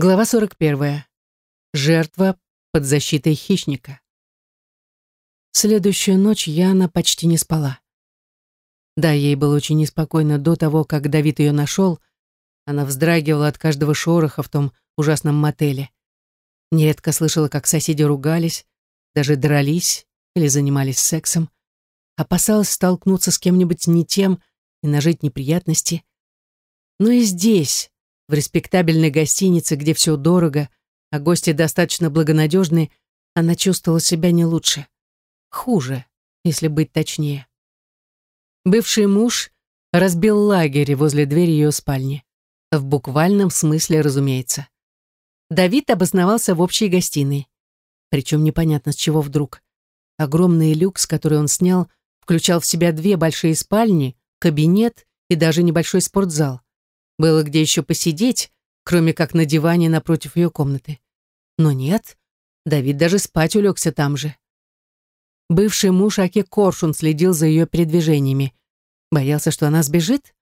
Глава 41. Жертва под защитой хищника. Следующую ночь Яна почти не спала. Да, ей было очень неспокойно до того, как Давид ее нашел. Она вздрагивала от каждого шороха в том ужасном мотеле. Нередко слышала, как соседи ругались, даже дрались или занимались сексом. Опасалась столкнуться с кем-нибудь не тем и нажить неприятности. Но и здесь, в респектабельной гостинице, где все дорого, а гости достаточно благонадежны, она чувствовала себя не лучше. Хуже, если быть точнее. Бывший муж разбил лагерь возле двери ее спальни. В буквальном смысле, разумеется. Давид обосновался в общей гостиной. Причем непонятно с чего вдруг. Огромный люкс, который он снял, включал в себя две большие спальни, кабинет и даже небольшой спортзал. Было где еще посидеть, кроме как на диване напротив ее комнаты. Но нет, Давид даже спать улегся там же. Бывший муж Аки Коршун следил за ее передвижениями. Боялся, что она сбежит?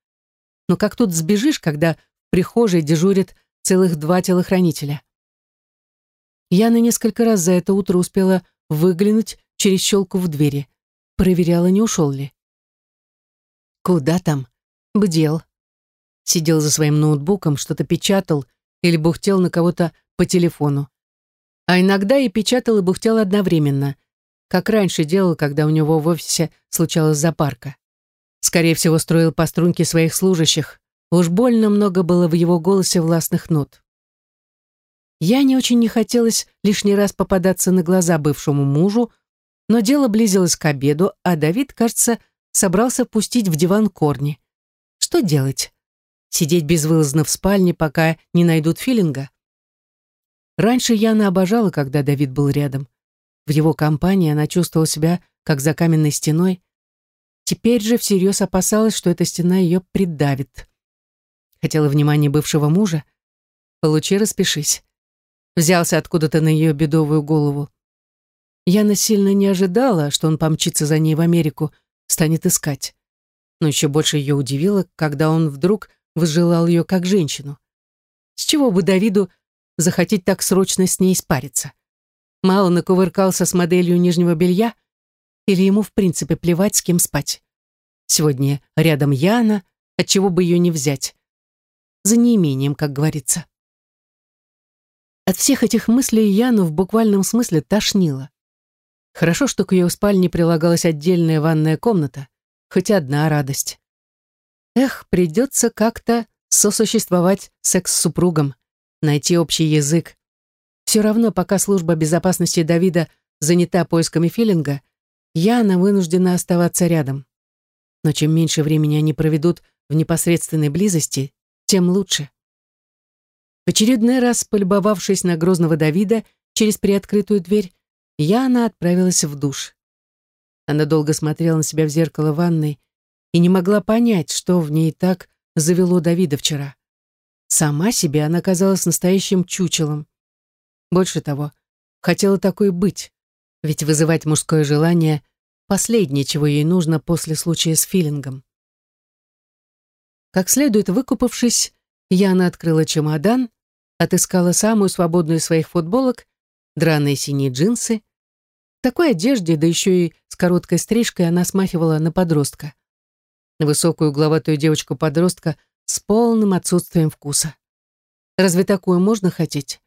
Но как тут сбежишь, когда в прихожей дежурит целых два телохранителя? Яна несколько раз за это утро успела выглянуть через щелку в двери. Проверяла, не ушел ли. Куда там? Бдел сидел за своим ноутбуком, что-то печатал или бухтел на кого-то по телефону. А иногда и печатал, и бухтел одновременно, как раньше делал, когда у него в офисе случалась запарка. Скорее всего, строил по струнке своих служащих. Уж больно много было в его голосе властных нот. Я не очень не хотелось лишний раз попадаться на глаза бывшему мужу, но дело близилось к обеду, а Давид, кажется, собрался пустить в диван корни. Что делать? Сидеть безвылазно в спальне, пока не найдут филинга? Раньше Яна обожала, когда Давид был рядом. В его компании она чувствовала себя, как за каменной стеной. Теперь же всерьез опасалась, что эта стена ее придавит. Хотела внимания бывшего мужа? Получи, распишись. Взялся откуда-то на ее бедовую голову. Яна сильно не ожидала, что он помчится за ней в Америку, станет искать. Но еще больше ее удивило, когда он вдруг возжелал ее как женщину. С чего бы Давиду захотеть так срочно с ней спариться? Мало накувыркался с моделью нижнего белья, или ему в принципе плевать, с кем спать? Сегодня рядом Яна, отчего бы ее не взять? За неимением, как говорится. От всех этих мыслей Яну в буквальном смысле тошнило. Хорошо, что к ее спальне прилагалась отдельная ванная комната, хоть одна радость. Эх, придется как-то сосуществовать секс-супругом, найти общий язык. Все равно, пока служба безопасности Давида занята поисками филинга, Яна вынуждена оставаться рядом. Но чем меньше времени они проведут в непосредственной близости, тем лучше. В очередной раз, полюбовавшись на грозного Давида через приоткрытую дверь, Яна отправилась в душ. Она долго смотрела на себя в зеркало ванной, и не могла понять, что в ней так завело Давида вчера. Сама себе она казалась настоящим чучелом. Больше того, хотела такой быть, ведь вызывать мужское желание — последнее, чего ей нужно после случая с филингом. Как следует выкупавшись, Яна открыла чемодан, отыскала самую свободную из своих футболок, драные синие джинсы. В такой одежде, да еще и с короткой стрижкой, она смахивала на подростка высокую угловатую девочку-подростка с полным отсутствием вкуса. Разве такую можно хотеть?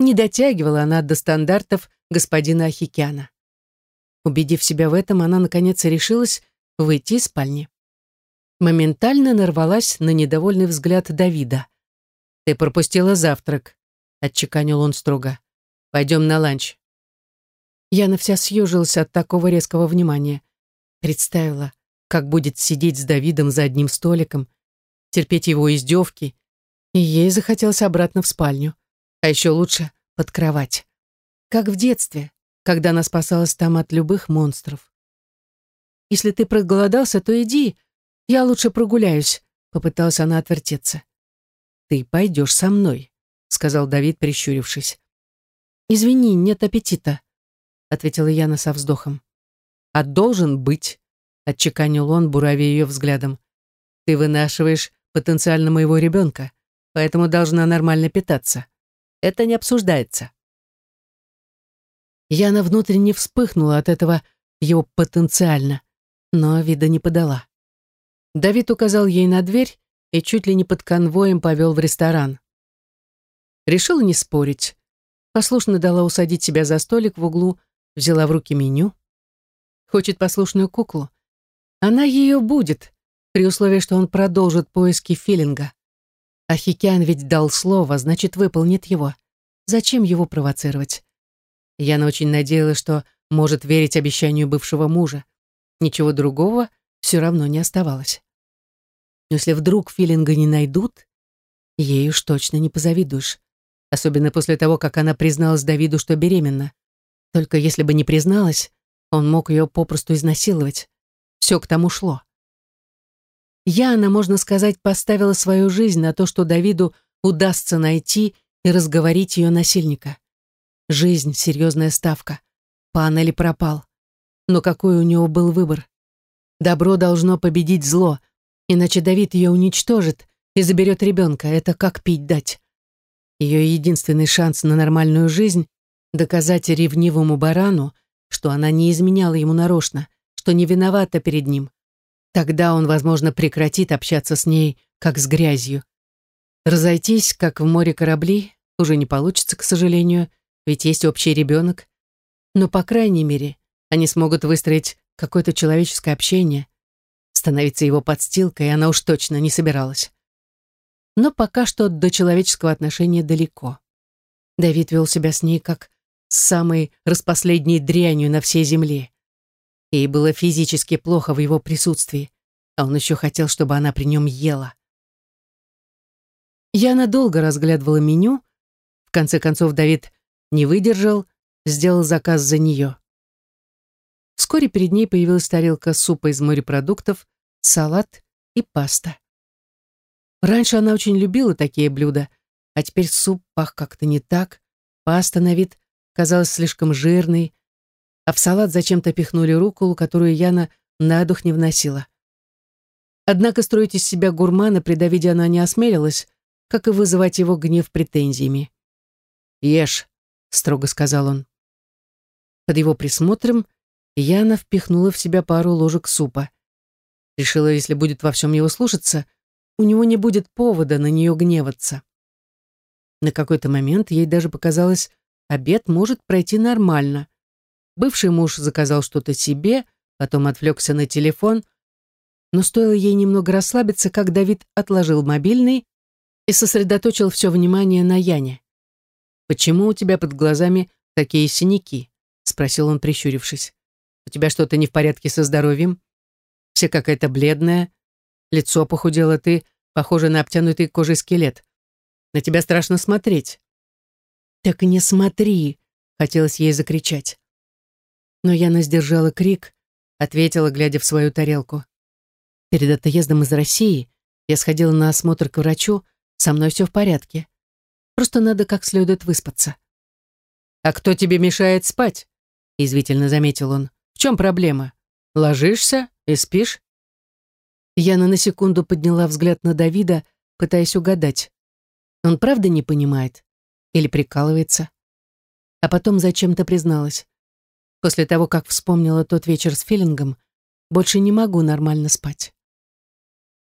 Не дотягивала она до стандартов господина Ахикяна. Убедив себя в этом, она наконец решилась выйти из спальни. Моментально нарвалась на недовольный взгляд Давида. «Ты пропустила завтрак», — отчеканил он строго. «Пойдем на ланч». Яна вся съежилась от такого резкого внимания. Представила, как будет сидеть с Давидом за одним столиком, терпеть его издевки, и ей захотелось обратно в спальню, а еще лучше под кровать. Как в детстве, когда она спасалась там от любых монстров. «Если ты проголодался, то иди, я лучше прогуляюсь», — попыталась она отвертеться. «Ты пойдешь со мной», — сказал Давид, прищурившись. «Извини, нет аппетита», — ответила Яна со вздохом. «А должен быть», отчеканил он, буравя ее взглядом. «Ты вынашиваешь потенциально моего ребенка. поэтому должна нормально питаться. Это не обсуждается. Яна внутренне вспыхнула от этого его потенциально, но вида не подала. Давид указал ей на дверь и чуть ли не под конвоем повел в ресторан. Решила не спорить. Послушно дала усадить себя за столик в углу, взяла в руки меню. Хочет послушную куклу. Она ее будет, при условии, что он продолжит поиски филинга. А Хикян ведь дал слово, значит, выполнит его. Зачем его провоцировать? Яна очень надеялась, что может верить обещанию бывшего мужа. Ничего другого все равно не оставалось. Но если вдруг филинга не найдут, ей уж точно не позавидуешь. Особенно после того, как она призналась Давиду, что беременна. Только если бы не призналась, он мог ее попросту изнасиловать. Все к тому шло. Яна, можно сказать, поставила свою жизнь на то, что Давиду удастся найти и разговорить ее насильника. Жизнь — серьезная ставка. Пан или пропал. Но какой у него был выбор? Добро должно победить зло, иначе Давид ее уничтожит и заберет ребенка. Это как пить дать. Ее единственный шанс на нормальную жизнь — доказать ревнивому барану, что она не изменяла ему нарочно, что не виновата перед ним. Тогда он, возможно, прекратит общаться с ней, как с грязью. Разойтись, как в море корабли, уже не получится, к сожалению, ведь есть общий ребенок. Но, по крайней мере, они смогут выстроить какое-то человеческое общение. Становиться его подстилкой она уж точно не собиралась. Но пока что до человеческого отношения далеко. Давид вел себя с ней как с самой распоследней дрянью на всей земле. Ей было физически плохо в его присутствии, а он еще хотел, чтобы она при нем ела. Я надолго разглядывала меню. В конце концов Давид не выдержал, сделал заказ за нее. Вскоре перед ней появилась тарелка супа из морепродуктов, салат и паста. Раньше она очень любила такие блюда, а теперь суп пах как-то не так, паста на вид казалась слишком жирной, а в салат зачем-то пихнули руколу, которую Яна на дух не вносила. Однако строить из себя гурмана при Давиде она не осмелилась, как и вызывать его гнев претензиями. «Ешь», строго сказал он. Под его присмотром Яна впихнула в себя пару ложек супа. Решила, если будет во всем его слушаться, у него не будет повода на нее гневаться. На какой-то момент ей даже показалось, обед может пройти нормально. Бывший муж заказал что-то себе, потом отвлекся на телефон, но стоило ей немного расслабиться, как Давид отложил мобильный и сосредоточил все внимание на Яне. «Почему у тебя под глазами такие синяки?» — спросил он, прищурившись. «У тебя что-то не в порядке со здоровьем? Все какая-то бледная, лицо похудело, ты похожа на обтянутый кожей скелет. На тебя страшно смотреть». «Так не смотри!» — хотелось ей закричать. Но Яна сдержала крик, ответила, глядя в свою тарелку. «Перед отъездом из России я сходила на осмотр к врачу, со мной все в порядке. Просто надо как следует выспаться. «А кто тебе мешает спать?» — извительно заметил он. «В чем проблема? Ложишься и спишь?» Яна на секунду подняла взгляд на Давида, пытаясь угадать. Он правда не понимает? Или прикалывается? А потом зачем-то призналась. После того, как вспомнила тот вечер с филингом, больше не могу нормально спать.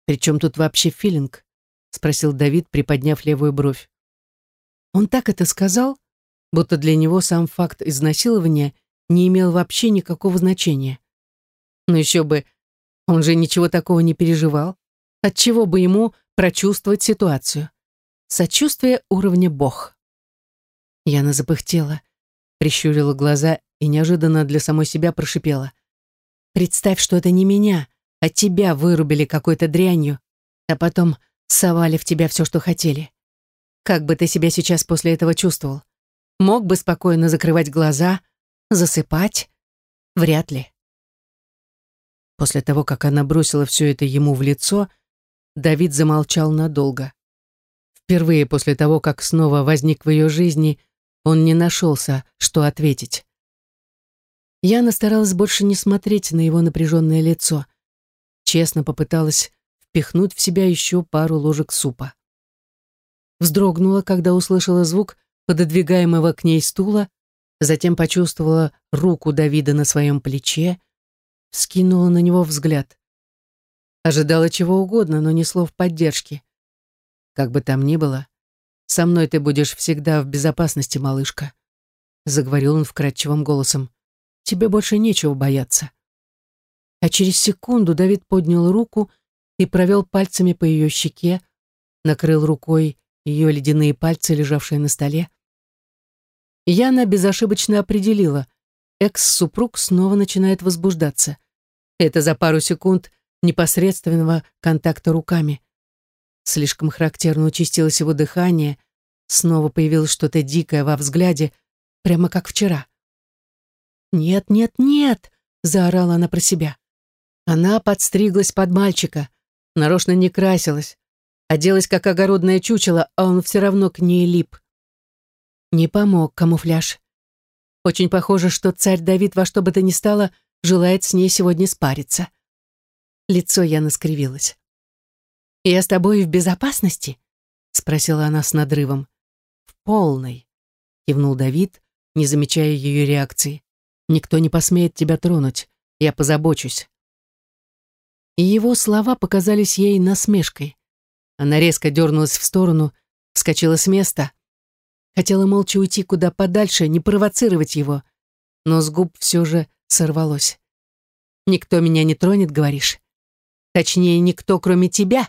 «При чем тут вообще филинг?» — спросил Давид, приподняв левую бровь. Он так это сказал, будто для него сам факт изнасилования не имел вообще никакого значения. Но еще бы, он же ничего такого не переживал. Отчего бы ему прочувствовать ситуацию? Сочувствие уровня бог. Яна запыхтела, прищурила глаза и неожиданно для самой себя прошипела. «Представь, что это не меня, а тебя вырубили какой-то дрянью, а потом совали в тебя все, что хотели. Как бы ты себя сейчас после этого чувствовал? Мог бы спокойно закрывать глаза, засыпать? Вряд ли. После того, как она бросила все это ему в лицо, Давид замолчал надолго. Впервые после того, как снова возник в ее жизни, он не нашелся, что ответить. Яна старалась больше не смотреть на его напряженное лицо. Честно попыталась впихнуть в себя еще пару ложек супа. вздрогнула, когда услышала звук пододвигаемого к ней стула, затем почувствовала руку Давида на своем плече, скинула на него взгляд. Ожидала чего угодно, но не слов поддержки. Как бы там ни было, со мной ты будешь всегда в безопасности, малышка, заговорил он вкрадчивым голосом. Тебе больше нечего бояться. А через секунду Давид поднял руку и провел пальцами по ее щеке, накрыл рукой ее ледяные пальцы, лежавшие на столе. Яна безошибочно определила, экс-супруг снова начинает возбуждаться. Это за пару секунд непосредственного контакта руками. Слишком характерно участилось его дыхание, снова появилось что-то дикое во взгляде, прямо как вчера. «Нет, нет, нет!» — заорала она про себя. Она подстриглась под мальчика, нарочно не красилась, оделась как огородное чучело, а он все равно к ней лип. Не помог камуфляж. Очень похоже, что царь Давид во что бы то ни стало желает с ней сегодня спариться. Лицо Яны скривилось. «Я с тобой в безопасности?» — спросила она с надрывом. «В полной», — кивнул Давид, не замечая ее реакции. «Никто не посмеет тебя тронуть. Я позабочусь» и его слова показались ей насмешкой. Она резко дернулась в сторону, вскочила с места. Хотела молча уйти куда подальше, не провоцировать его, но с губ все же сорвалось. «Никто меня не тронет, говоришь? Точнее, никто, кроме тебя?»